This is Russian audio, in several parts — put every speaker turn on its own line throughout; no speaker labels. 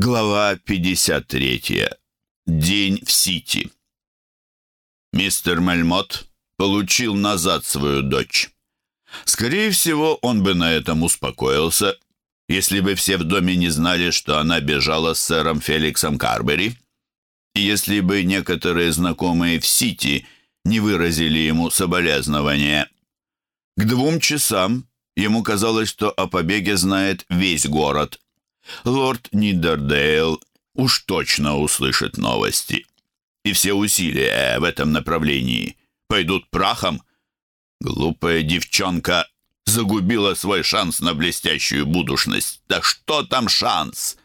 Глава 53. День в Сити. Мистер Мельмот получил назад свою дочь. Скорее всего, он бы на этом успокоился, если бы все в доме не знали, что она бежала с сэром Феликсом Карбери, и если бы некоторые знакомые в Сити не выразили ему соболезнования. К двум часам ему казалось, что о побеге знает весь город – лорд Нидердейл уж точно услышит новости. И все усилия в этом направлении пойдут прахом. Глупая девчонка загубила свой шанс на блестящую будущность. Да что там шанс?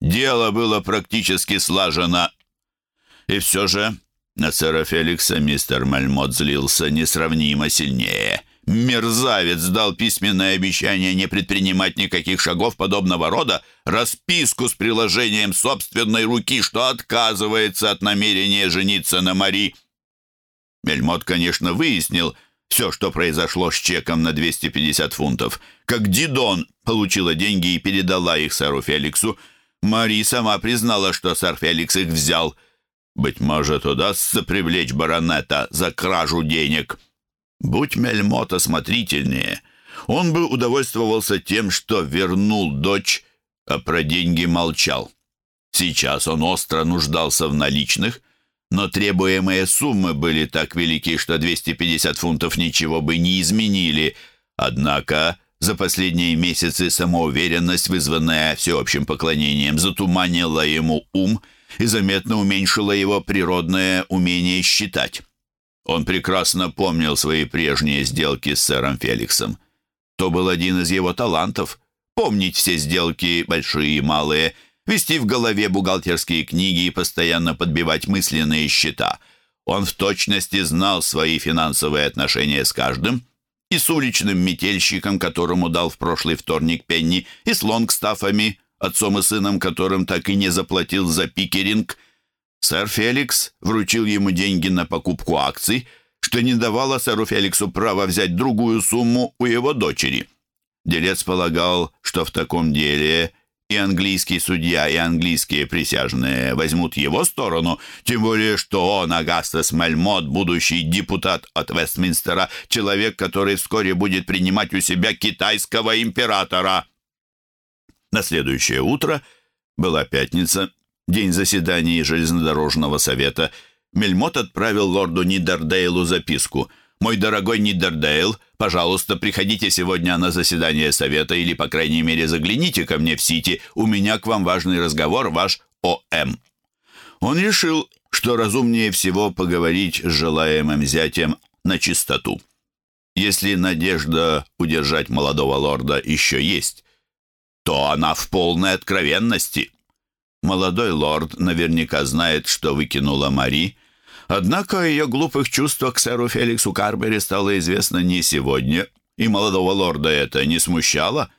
Дело было практически слажено. И все же на сэра Феликса мистер Мальмот злился несравнимо сильнее. Мерзавец дал письменное обещание не предпринимать никаких шагов подобного рода, расписку с приложением собственной руки, что отказывается от намерения жениться на Мари. Мельмот, конечно, выяснил все, что произошло с чеком на 250 фунтов. Как Дидон получила деньги и передала их сэру Феликсу, Мари сама признала, что сэр Феликс их взял. Быть может, удастся привлечь баронета за кражу денег. Будь Мельмот осмотрительнее, он бы удовольствовался тем, что вернул дочь, а про деньги молчал. Сейчас он остро нуждался в наличных, но требуемые суммы были так велики, что 250 фунтов ничего бы не изменили. Однако за последние месяцы самоуверенность, вызванная всеобщим поклонением, затуманила ему ум и заметно уменьшила его природное умение считать. Он прекрасно помнил свои прежние сделки с сэром Феликсом. То был один из его талантов — помнить все сделки, большие и малые, вести в голове бухгалтерские книги и постоянно подбивать мысленные счета. Он в точности знал свои финансовые отношения с каждым, и с уличным метельщиком, которому дал в прошлый вторник Пенни, и с Лонгстафами, отцом и сыном, которым так и не заплатил за пикеринг — Сэр Феликс вручил ему деньги на покупку акций, что не давало сэру Феликсу права взять другую сумму у его дочери. Делец полагал, что в таком деле и английский судья, и английские присяжные возьмут его сторону, тем более, что он, Агастас Мельмот, будущий депутат от Вестминстера, человек, который вскоре будет принимать у себя китайского императора. На следующее утро была пятница, день заседания железнодорожного совета, Мельмот отправил лорду Нидердейлу записку. «Мой дорогой Нидердейл, пожалуйста, приходите сегодня на заседание совета или, по крайней мере, загляните ко мне в Сити. У меня к вам важный разговор, ваш О.М.» Он решил, что разумнее всего поговорить с желаемым зятем на чистоту. Если надежда удержать молодого лорда еще есть, то она в полной откровенности – Молодой лорд наверняка знает, что выкинула Мари, однако о ее глупых чувствах к сэру Феликсу Карбери стало известно не сегодня, и молодого лорда это не смущало.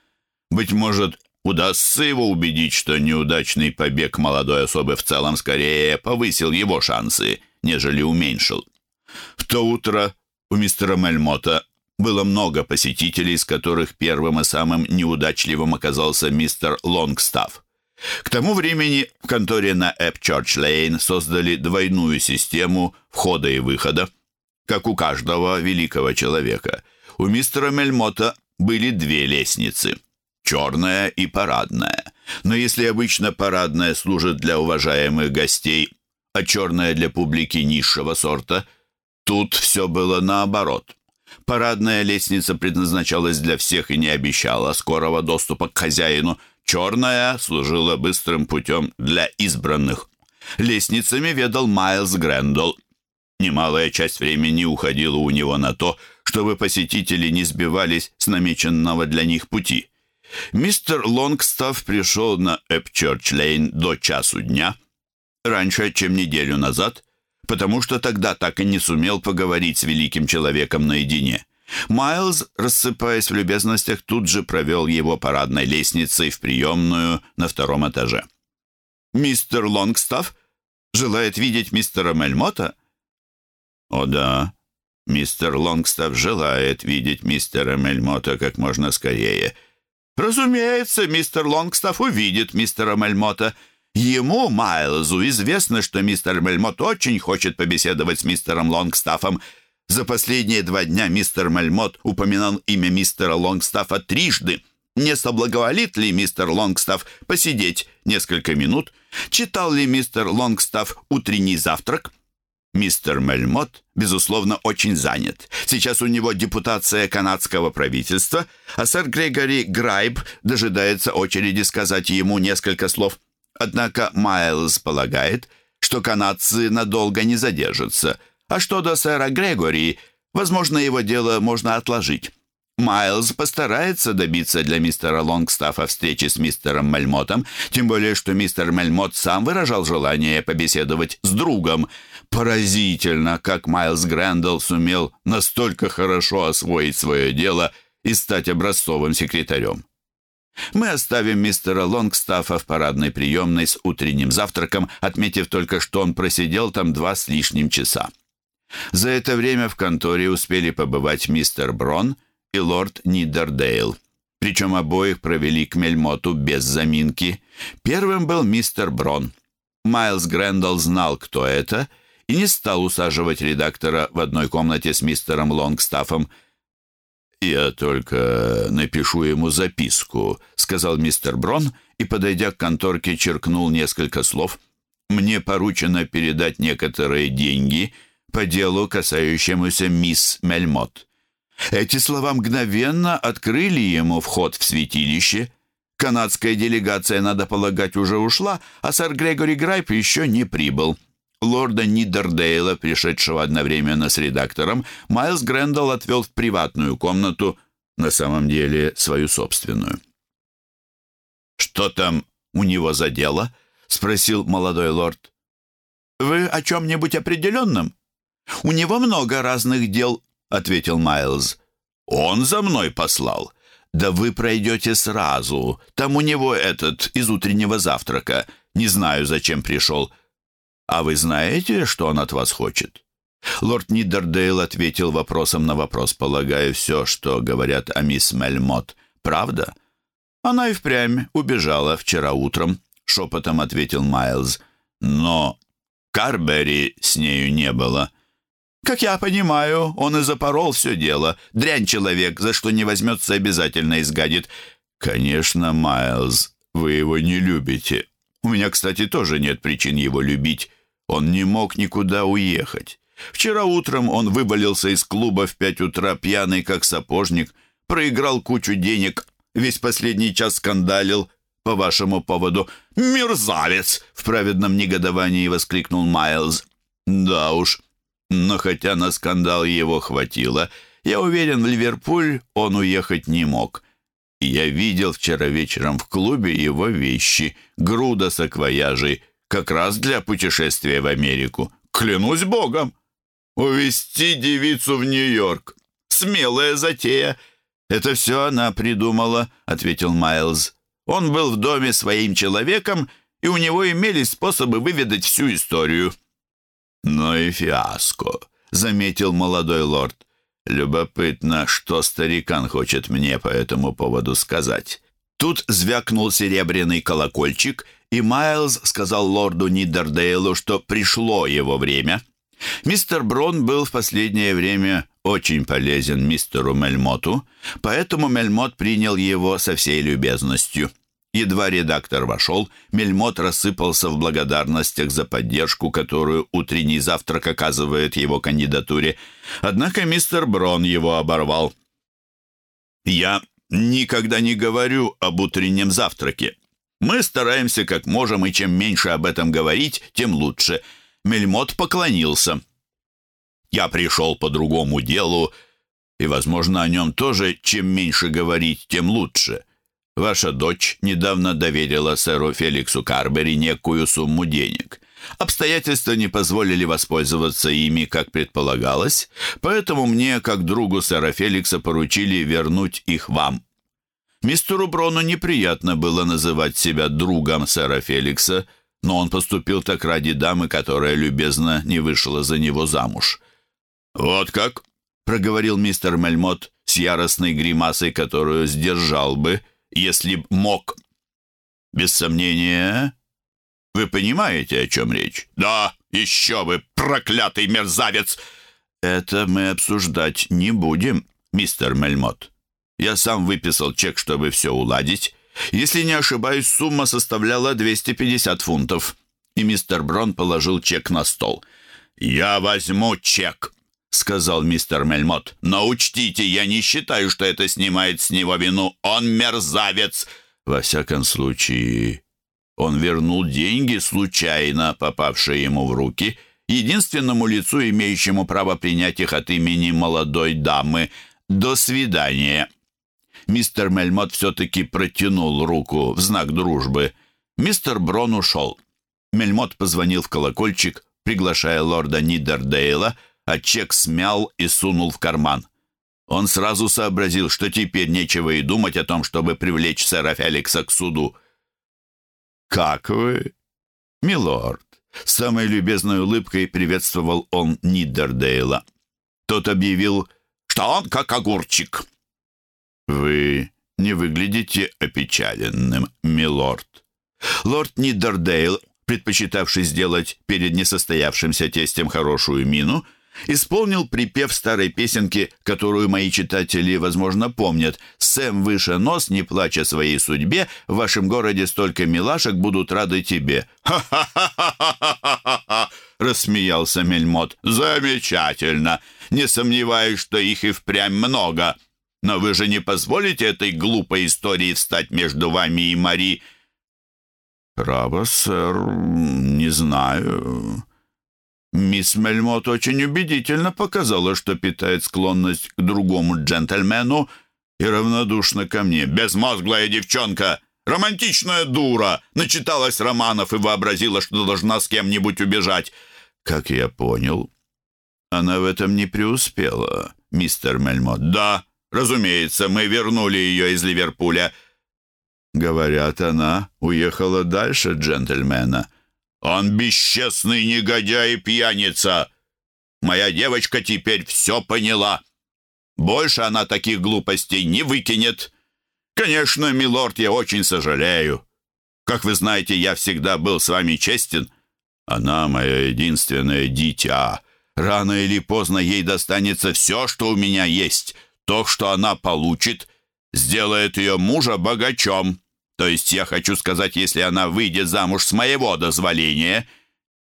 Быть может, удастся его убедить, что неудачный побег молодой особы в целом скорее повысил его шансы, нежели уменьшил. В то утро у мистера Мельмота было много посетителей, из которых первым и самым неудачливым оказался мистер Лонгстафф. К тому времени в конторе на Эпчорч-Лейн создали двойную систему входа и выхода. Как у каждого великого человека, у мистера Мельмота были две лестницы – черная и парадная. Но если обычно парадная служит для уважаемых гостей, а черная для публики низшего сорта, тут все было наоборот. Парадная лестница предназначалась для всех и не обещала скорого доступа к хозяину – Черная служила быстрым путем для избранных. Лестницами ведал Майлз Грэндалл. Немалая часть времени уходила у него на то, чтобы посетители не сбивались с намеченного для них пути. Мистер Лонгстафф пришел на Эпчерч-Лейн до часу дня, раньше, чем неделю назад, потому что тогда так и не сумел поговорить с великим человеком наедине. Майлз, рассыпаясь в любезностях, тут же провел его парадной лестницей в приемную на втором этаже. «Мистер Лонгстафф желает видеть мистера Мельмота?» «О да, мистер Лонгстафф желает видеть мистера Мельмота как можно скорее». «Разумеется, мистер Лонгстафф увидит мистера Мельмота. Ему, Майлзу, известно, что мистер Мельмот очень хочет побеседовать с мистером Лонгстаффом. За последние два дня мистер Мельмот упоминал имя мистера Лонгстаффа трижды. Не соблаговолит ли мистер Лонгстафф посидеть несколько минут? Читал ли мистер Лонгстафф утренний завтрак? Мистер Мельмот, безусловно, очень занят. Сейчас у него депутация канадского правительства, а сэр Грегори Грайб дожидается очереди сказать ему несколько слов. Однако Майлз полагает, что канадцы надолго не задержатся, а что до сэра Грегори, возможно, его дело можно отложить. Майлз постарается добиться для мистера Лонгстаффа встречи с мистером Мельмотом, тем более, что мистер Мельмот сам выражал желание побеседовать с другом. Поразительно, как Майлз Грэндалл сумел настолько хорошо освоить свое дело и стать образцовым секретарем. Мы оставим мистера Лонгстаффа в парадной приемной с утренним завтраком, отметив только, что он просидел там два с лишним часа. За это время в конторе успели побывать мистер Брон и лорд Нидердейл. Причем обоих провели к Мельмоту без заминки. Первым был мистер Брон. Майлз Грэндалл знал, кто это, и не стал усаживать редактора в одной комнате с мистером Лонгстаффом, «Я только напишу ему записку», — сказал мистер Брон и, подойдя к конторке, черкнул несколько слов. «Мне поручено передать некоторые деньги по делу, касающемуся мисс Мельмот». Эти слова мгновенно открыли ему вход в святилище. Канадская делегация, надо полагать, уже ушла, а сэр Грегори Грайп еще не прибыл лорда Нидердейла, пришедшего одновременно с редактором, Майлз Грэндалл отвел в приватную комнату, на самом деле свою собственную. «Что там у него за дело?» — спросил молодой лорд. «Вы о чем-нибудь определенном?» «У него много разных дел», — ответил Майлз. «Он за мной послал». «Да вы пройдете сразу. Там у него этот, из утреннего завтрака. Не знаю, зачем пришел. «А вы знаете, что он от вас хочет?» Лорд Нидердейл ответил вопросом на вопрос, полагая все, что говорят о мисс Мельмот. «Правда?» «Она и впрямь убежала вчера утром», — шепотом ответил Майлз. «Но Карбери с нею не было». «Как я понимаю, он и запорол все дело. Дрянь человек, за что не возьмется, обязательно изгадит». «Конечно, Майлз, вы его не любите. У меня, кстати, тоже нет причин его любить. Он не мог никуда уехать. Вчера утром он выболился из клуба в пять утра, пьяный как сапожник, проиграл кучу денег, весь последний час скандалил по вашему поводу. «Мерзавец!» — в праведном негодовании воскликнул Майлз. «Да уж, но хотя на скандал его хватило, я уверен, в Ливерпуль он уехать не мог». Я видел вчера вечером в клубе его вещи, груда саквояжей, как раз для путешествия в Америку. Клянусь богом! Увезти девицу в Нью-Йорк. Смелая затея. Это все она придумала, ответил Майлз. Он был в доме своим человеком, и у него имелись способы выведать всю историю. «Ну и фиаско», — заметил молодой лорд. «Любопытно, что старикан хочет мне по этому поводу сказать». Тут звякнул серебряный колокольчик, и Майлз сказал лорду Нидердейлу, что пришло его время. Мистер Брон был в последнее время очень полезен мистеру Мельмоту, поэтому Мельмот принял его со всей любезностью. Едва редактор вошел, Мельмот рассыпался в благодарностях за поддержку, которую утренний завтрак оказывает его кандидатуре. Однако мистер Брон его оборвал. «Я никогда не говорю об утреннем завтраке. Мы стараемся как можем, и чем меньше об этом говорить, тем лучше. Мельмот поклонился. Я пришел по другому делу, и, возможно, о нем тоже чем меньше говорить, тем лучше. Ваша дочь недавно доверила сэру Феликсу Карбери некую сумму денег. Обстоятельства не позволили воспользоваться ими, как предполагалось, поэтому мне, как другу сэра Феликса, поручили вернуть их вам. Мистеру Брону неприятно было называть себя другом сэра Феликса, но он поступил так ради дамы, которая любезно не вышла за него замуж. «Вот как?» — проговорил мистер Мельмот с яростной гримасой, которую сдержал бы, если б мог. «Без сомнения, Вы понимаете, о чем речь?
Да, еще бы, проклятый мерзавец!
Это мы обсуждать не будем, мистер Мельмот. Я сам выписал чек, чтобы все уладить. Если не ошибаюсь, сумма составляла 250 фунтов. И мистер Брон положил чек на стол.
«Я возьму чек», — сказал мистер Мельмот. «Но учтите, я не считаю, что это снимает с него вину. Он мерзавец!»
Во всяком случае, он вернул деньги, случайно попавшие ему в руки, единственному лицу, имеющему право принять их от имени молодой дамы. «До свидания!» Мистер Мельмот все-таки протянул руку в знак дружбы. Мистер Брон ушел. Мельмот позвонил в колокольчик, приглашая лорда Нидердейла, а чек смял и сунул в карман. Он сразу сообразил, что теперь нечего и думать о том, чтобы привлечь сэра Феликса к суду. «Как вы?» «Милорд», — с самой любезной улыбкой приветствовал он Нидердейла. Тот объявил, что он как огурчик. «Вы не выглядите опечаленным, милорд». Лорд Нидердейл, предпочитавший сделать перед несостоявшимся тестем хорошую мину, исполнил припев старой песенки, которую мои читатели, возможно, помнят. «Сэм выше нос, не плача своей судьбе, в вашем городе столько милашек будут рады тебе».
«Ха-ха-ха-ха-ха-ха!» — рассмеялся Мельмот. «Замечательно! Не сомневаюсь, что их и впрямь много. Но вы же не позволите этой глупой истории встать между вами и Мари?»
«Право, сэр, не знаю. Мисс Мельмот очень убедительно показала, что питает склонность к другому джентльмену и равнодушна ко мне.
Безмозглая девчонка! Романтичная дура! Начиталась романов и вообразила, что должна с кем-нибудь убежать.
Как я понял, она в этом не преуспела, мистер Мельмот.
Да, разумеется, мы вернули ее из Ливерпуля.
Говорят, она уехала дальше джентльмена.
Он бесчестный негодяй и пьяница. Моя девочка теперь все поняла. Больше она таких глупостей не выкинет. Конечно, милорд, я очень сожалею. Как вы знаете, я всегда был с вами честен.
Она моя единственное дитя. Рано или поздно ей достанется все, что у меня есть. То, что она получит, сделает ее мужа богачом. То есть я хочу сказать, если она выйдет замуж с моего дозволения,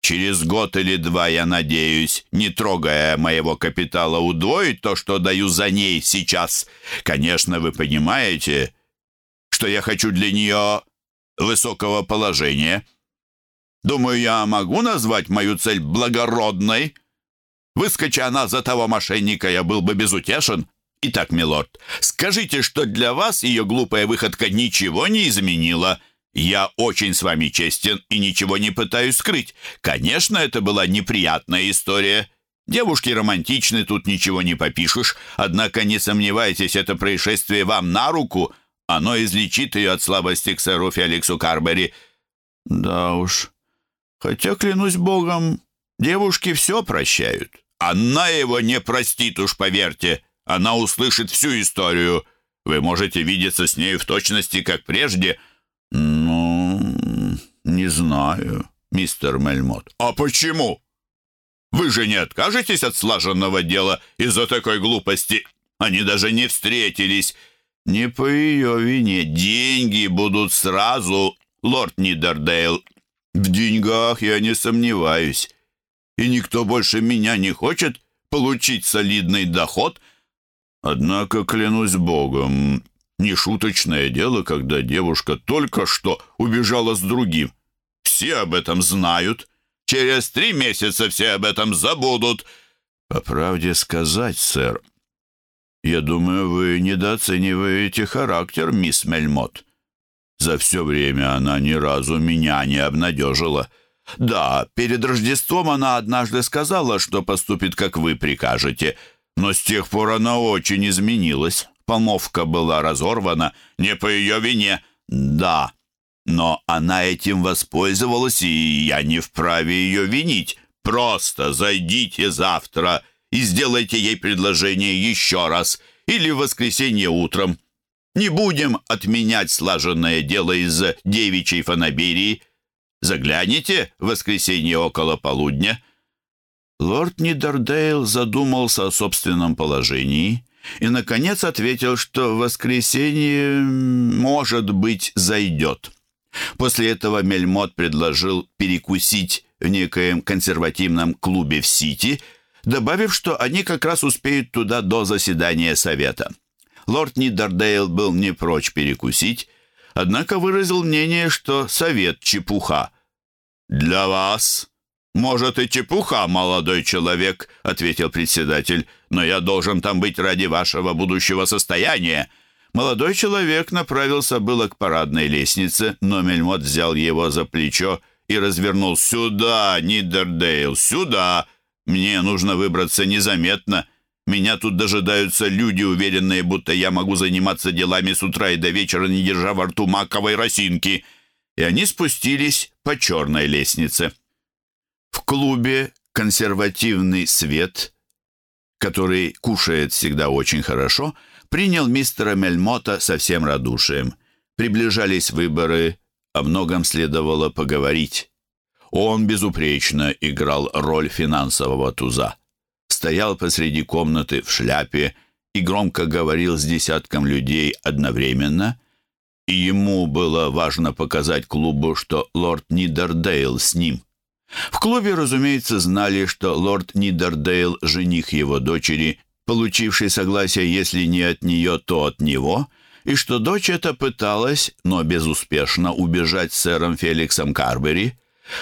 через год или два, я надеюсь, не трогая моего капитала, удвоить то, что даю за ней сейчас. Конечно, вы понимаете, что я хочу для нее высокого положения. Думаю, я могу назвать мою цель благородной. Выскоча она за того мошенника, я был бы безутешен. Итак, милорд, скажите, что для вас ее глупая выходка ничего не изменила. Я очень с вами честен и ничего не пытаюсь скрыть. Конечно, это была неприятная история. Девушки романтичны, тут ничего не попишешь. Однако не сомневайтесь, это происшествие вам на руку. Оно излечит ее от слабости к сэру Феликсу Карбери. Да уж. Хотя, клянусь богом, девушки все прощают.
Она его не простит уж, поверьте. Она услышит всю историю. Вы можете видеться с ней в точности, как прежде».
«Ну, не знаю, мистер Мельмот».
«А почему? Вы же не откажетесь от слаженного дела из-за такой глупости? Они даже не встретились».
«Не по ее вине. Деньги будут сразу, лорд Нидердейл. В деньгах я не сомневаюсь. И никто больше меня не хочет получить солидный доход». Однако, клянусь богом, не шуточное дело, когда девушка только что убежала с другим. Все об этом знают. Через три месяца все об этом забудут. По правде сказать, сэр, я думаю, вы недооцениваете характер мисс Мельмот. За все время она ни разу меня не обнадежила. Да, перед Рождеством она однажды сказала, что поступит, как вы прикажете — но с тех пор она очень изменилась. Помовка была разорвана не по ее вине. Да, но она этим воспользовалась, и я не вправе ее винить. Просто зайдите завтра и сделайте ей предложение еще раз или в воскресенье утром. Не будем отменять слаженное дело из-за девичьей фанаберии.
Загляните в воскресенье около полудня».
Лорд Нидердейл задумался о собственном положении и, наконец, ответил, что в воскресенье, может быть, зайдет. После этого Мельмот предложил перекусить в некоем консервативном клубе в Сити, добавив, что они как раз успеют туда до заседания совета. Лорд Нидердейл был не прочь перекусить, однако выразил мнение, что совет чепуха. «Для вас «Может, и чепуха, молодой человек», — ответил председатель, «но я должен там быть ради вашего будущего состояния». Молодой человек направился было к парадной лестнице, но Мельмот взял его за плечо и развернул. «Сюда, Нидердейл, сюда! Мне нужно выбраться незаметно. Меня тут дожидаются люди, уверенные, будто я могу заниматься делами с утра и до вечера, не держа во рту маковой росинки». И они спустились по черной лестнице. В клубе «Консервативный свет», который кушает всегда очень хорошо, принял мистера Мельмота со всем радушием. Приближались выборы, о многом следовало поговорить. Он безупречно играл роль финансового туза. Стоял посреди комнаты в шляпе и громко говорил с десятком людей одновременно, и ему было важно показать клубу, что лорд Нидердейл с ним. В клубе, разумеется, знали, что лорд Нидердейл – жених его дочери, получивший согласие, если не от нее, то от него, и что дочь эта пыталась, но безуспешно, убежать с сэром Феликсом Карбери.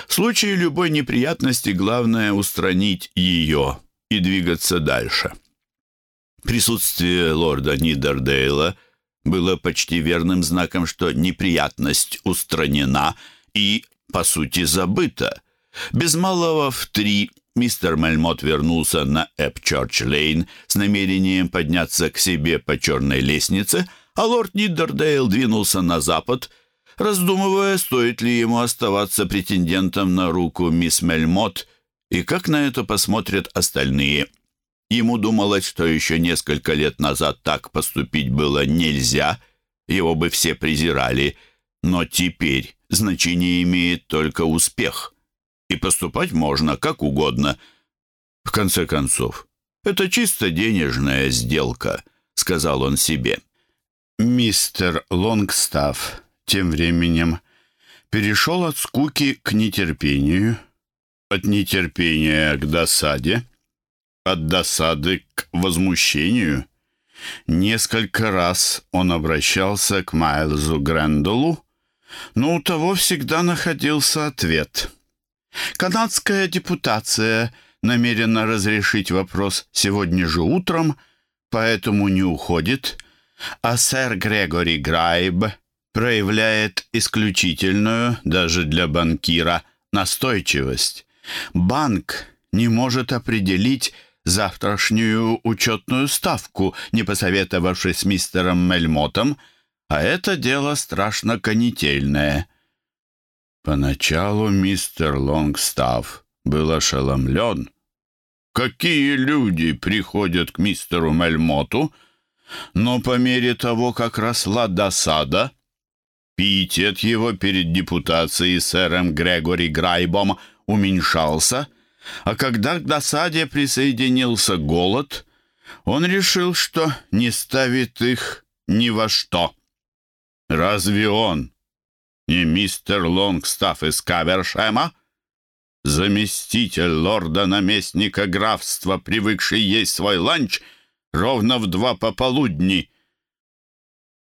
В случае любой неприятности главное – устранить ее и двигаться дальше. Присутствие лорда Нидердейла было почти верным знаком, что неприятность устранена и, по сути, забыта – без малого в три мистер Мельмот вернулся на Эпчорч-Лейн с намерением подняться к себе по черной лестнице, а лорд Нидердейл двинулся на запад, раздумывая, стоит ли ему оставаться претендентом на руку мисс Мельмот и как на это посмотрят остальные. Ему думалось, что еще несколько лет назад так поступить было нельзя, его бы все презирали, но теперь значение имеет только успех и поступать можно как угодно. В конце концов, это чисто денежная сделка, сказал он себе. Мистер Лонгстафф тем временем перешел от скуки к нетерпению, от нетерпения к досаде, от досады к возмущению. Несколько раз он обращался к Майлзу Грендолу, но у того всегда находился ответ — Канадская депутация намерена разрешить вопрос сегодня же утром, поэтому не уходит, а сэр Грегори Грайб проявляет исключительную, даже для банкира, настойчивость. Банк не может определить завтрашнюю учетную ставку, не посоветовавшись с мистером Мельмотом, а это дело страшно конетельное. Поначалу мистер Лонгстафф был ошеломлен. Какие люди приходят к мистеру Мельмоту? Но по мере того, как росла досада, пиетет его перед депутацией сэром Грегори Грайбом уменьшался, а когда к досаде присоединился голод, он решил, что не ставит их ни во что. Разве он, не мистер Лонгстафф из Кавершема? Заместитель лорда-наместника графства, привыкший есть свой ланч ровно в два пополудни.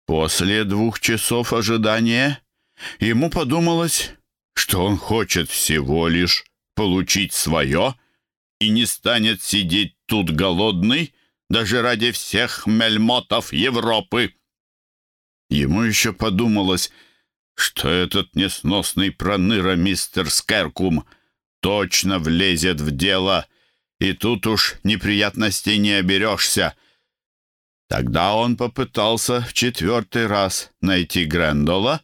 После двух часов ожидания ему подумалось, что он хочет всего лишь получить свое и не станет сидеть тут голодный даже ради всех мельмотов Европы. Ему еще подумалось, что этот несносный проныра мистер Скеркум точно влезет в дело, и тут уж неприятностей не оберешься. Тогда он попытался в четвертый раз найти Грендола,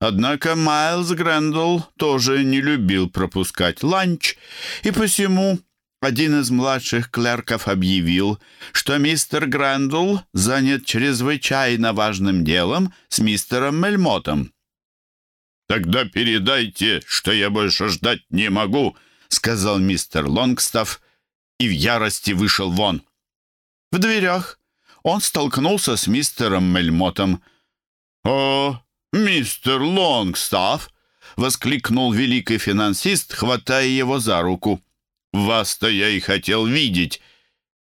однако Майлз Грендол тоже не любил пропускать ланч, и посему один из младших клерков объявил, что мистер Грендол занят чрезвычайно важным делом с мистером Мельмотом.
«Тогда передайте, что я больше ждать не могу», — сказал мистер Лонгстафф и в ярости вышел вон. В дверях он столкнулся с мистером Мельмотом. «О, мистер Лонгстафф!» — воскликнул великий финансист, хватая его за руку. «Вас-то я и хотел видеть».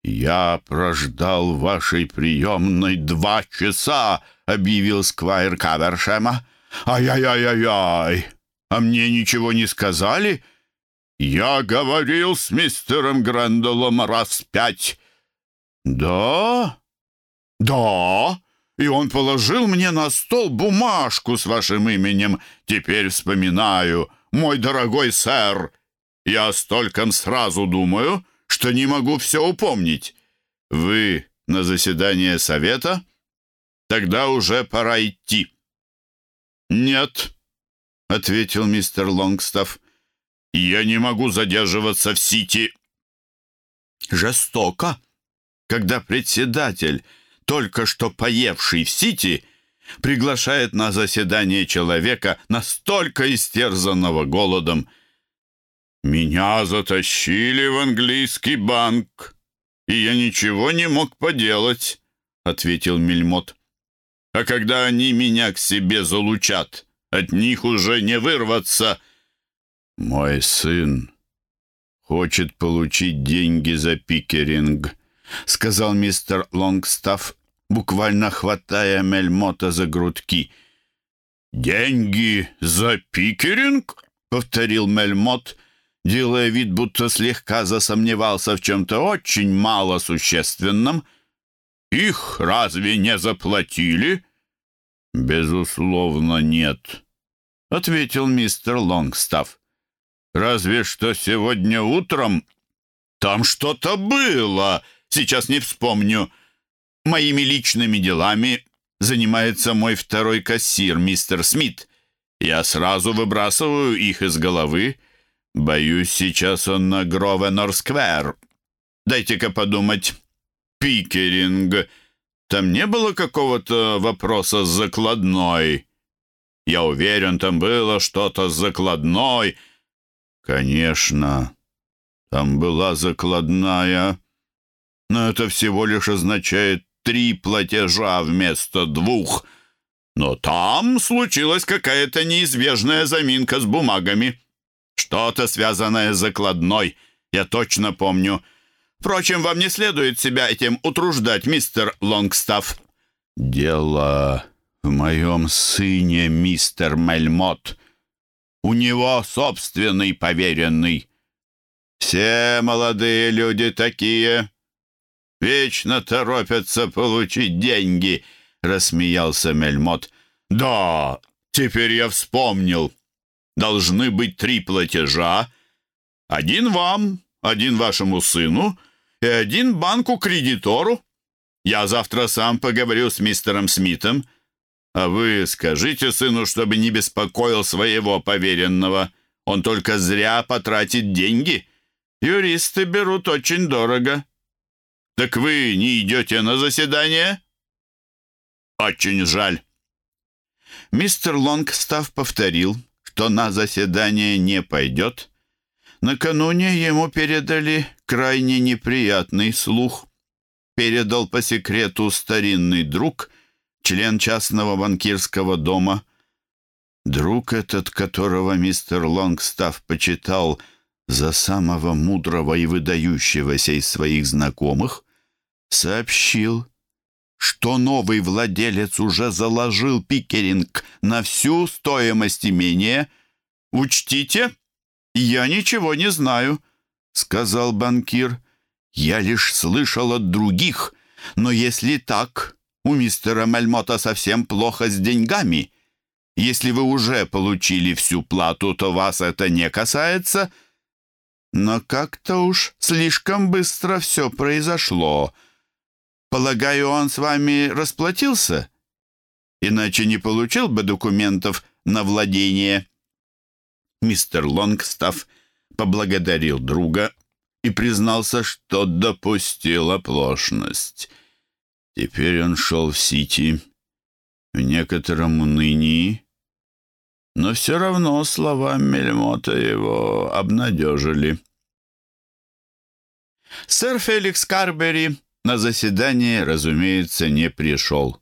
«Я прождал вашей приемной два часа», — объявил сквайр Кавершема. «Ай-яй-яй-яй-яй! А мне ничего не сказали?» «Я говорил с мистером Грендолом раз пять». «Да? Да?» И он положил мне на стол бумажку с вашим именем. Теперь вспоминаю, мой дорогой сэр. Я стольком сразу думаю, что не могу все упомнить. Вы на заседание совета? Тогда уже пора идти. «Нет», — ответил мистер Лонгстафф. «Я не могу задерживаться в Сити». «Жестоко, когда председатель, только что поевший в Сити, приглашает на заседание человека, настолько истерзанного голодом. Меня затащили в английский банк, и я ничего не мог поделать», — ответил Мельмот. А когда они меня к себе залучат, от них уже не вырваться. Мой сын хочет получить деньги за пикеринг, сказал мистер Лонгстафф, буквально хватая Мельмота за грудки. «Деньги за пикеринг?» — повторил Мельмот, делая вид, будто слегка засомневался в чем-то очень малосущественном — их разве не заплатили?» «Безусловно, нет», — ответил мистер Лонгстафф. «Разве что сегодня утром там что-то было, сейчас не вспомню. Моими личными делами занимается мой второй кассир, мистер Смит. Я сразу выбрасываю их из головы. Боюсь, сейчас он на Гровенор-сквер. Дайте-ка подумать. Пикеринг. Там не было какого-то вопроса с закладной? Я уверен, там было что-то с закладной. Конечно, там была закладная. Но это всего лишь означает три платежа вместо двух. Но там случилась какая-то неизбежная заминка с бумагами. Что-то связанное с закладной. Я точно помню. Впрочем, вам не следует себя этим утруждать, мистер Лонгстафф». «Дело в моем сыне, мистер Мельмот. У него собственный поверенный. Все молодые люди такие. Вечно торопятся получить деньги», — рассмеялся Мельмот. «Да, теперь я вспомнил. Должны быть три платежа. Один вам, один вашему сыну — и один банку-кредитору. Я завтра сам поговорю с мистером Смитом. А вы скажите сыну, чтобы не беспокоил своего поверенного. Он только зря потратит деньги. Юристы берут очень дорого. Так вы не идете на заседание? Очень жаль. Мистер Лонгстафф повторил, что на заседание не пойдет, Накануне ему передали крайне неприятный слух. Передал по секрету старинный друг, член частного банкирского дома. Друг этот, которого мистер Лонгстафф почитал за самого мудрого и выдающегося из своих знакомых, сообщил, что новый владелец уже заложил пикеринг на всю стоимость имения. «Учтите!» «Я ничего не знаю», — сказал банкир. «Я лишь слышал от других, но если так, у мистера Мельмота совсем плохо с деньгами. Если вы уже получили всю плату, то вас это не касается. Но как-то уж слишком быстро все произошло. Полагаю, он с вами расплатился? Иначе не получил бы документов на владение». Мистер Лонгстафф поблагодарил друга и признался, что допустил оплошность. Теперь он шел в Сити в некотором унынии
но все равно слова Мельмота его обнадежили. Сэр Феликс Карбери на заседание, разумеется, не пришел.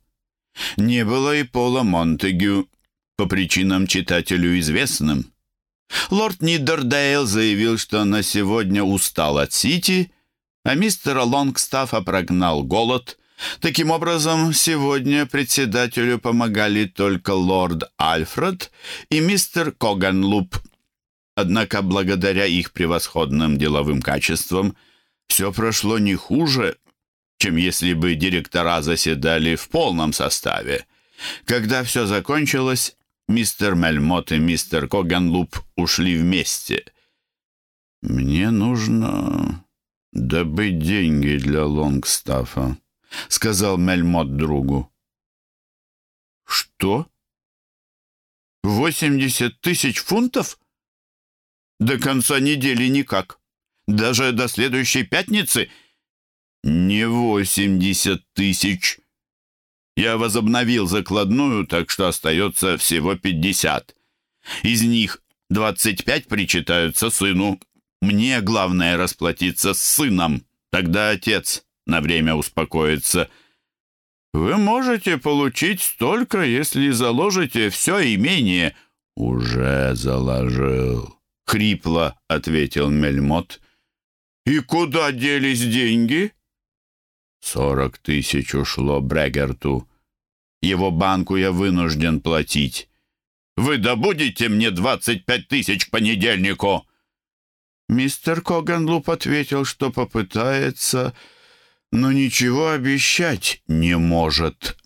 Не было и Пола Монтегю, по причинам читателю известным. Лорд Нидердейл заявил, что на сегодня устал от Сити, а мистера Лонгстаффа прогнал голод. Таким образом, сегодня председателю помогали только лорд Альфред и мистер Коганлуп. Однако, благодаря их превосходным деловым качествам, все прошло не хуже, чем если бы директора заседали в полном составе. Когда все закончилось, мистер Мельмот и мистер Коганлуп ушли вместе. «Мне нужно добыть деньги для Лонгстафа», — сказал Мельмот другу. «Что? Восемьдесят тысяч фунтов? До конца недели никак. Даже до следующей пятницы — «Не восемьдесят тысяч. Я возобновил закладную, так что остается всего пятьдесят. Из них двадцать пять причитаются сыну. Мне главное расплатиться с сыном. Тогда отец на время успокоится». «Вы можете получить столько, если заложите все имение». «Уже заложил», — хрипло ответил Мельмот. «И куда делись деньги?» Сорок тысяч ушло Брегерту. Его банку я вынужден платить. Вы добудете мне двадцать пять тысяч к понедельнику?» Мистер Коганлуп ответил, что попытается, но ничего обещать не может.